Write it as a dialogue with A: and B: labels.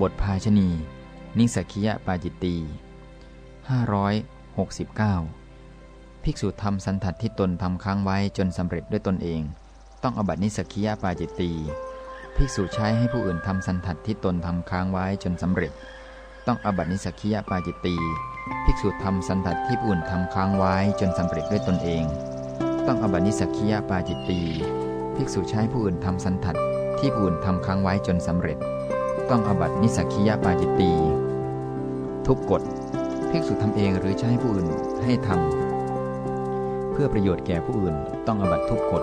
A: บทภาชนีย์ นิสสัคคิยปาจิตตีย์ 569 ภิกษุทำสันถัตที่ตนทำค้างไว้จนสำเร็จด้วยตนเอง ต้องอาบัตินิสสัคคิยปาจิตตีย์ ภิกษุใช้ให้ผู้อื่นทำสันถัตที่ตนทำค้างไว้จนสำเร็จ ต้องอาบัตินิสสัคคิยปาจิตตีย์ ภิกษุทำสันถัตที่ผู้อื่นทำค้างไว้จนสำเร็จด้วยตนเอง ต้องอาบัตินิสสัคคิยปาจิตตีย์ ภิกษุใช้ผู้อื่นทำสันทัดที่ผู้อื่นทำค้างไว้จนสำเร็จ ต้องอบัตินิสักคียปาจิตตี ทุกกฎภิกษุทำเองหรือใช้ผู้อื่นให้ทำเพื่อประโยชน์แก่ผู้อื่นต้องอบัติทุกกฎ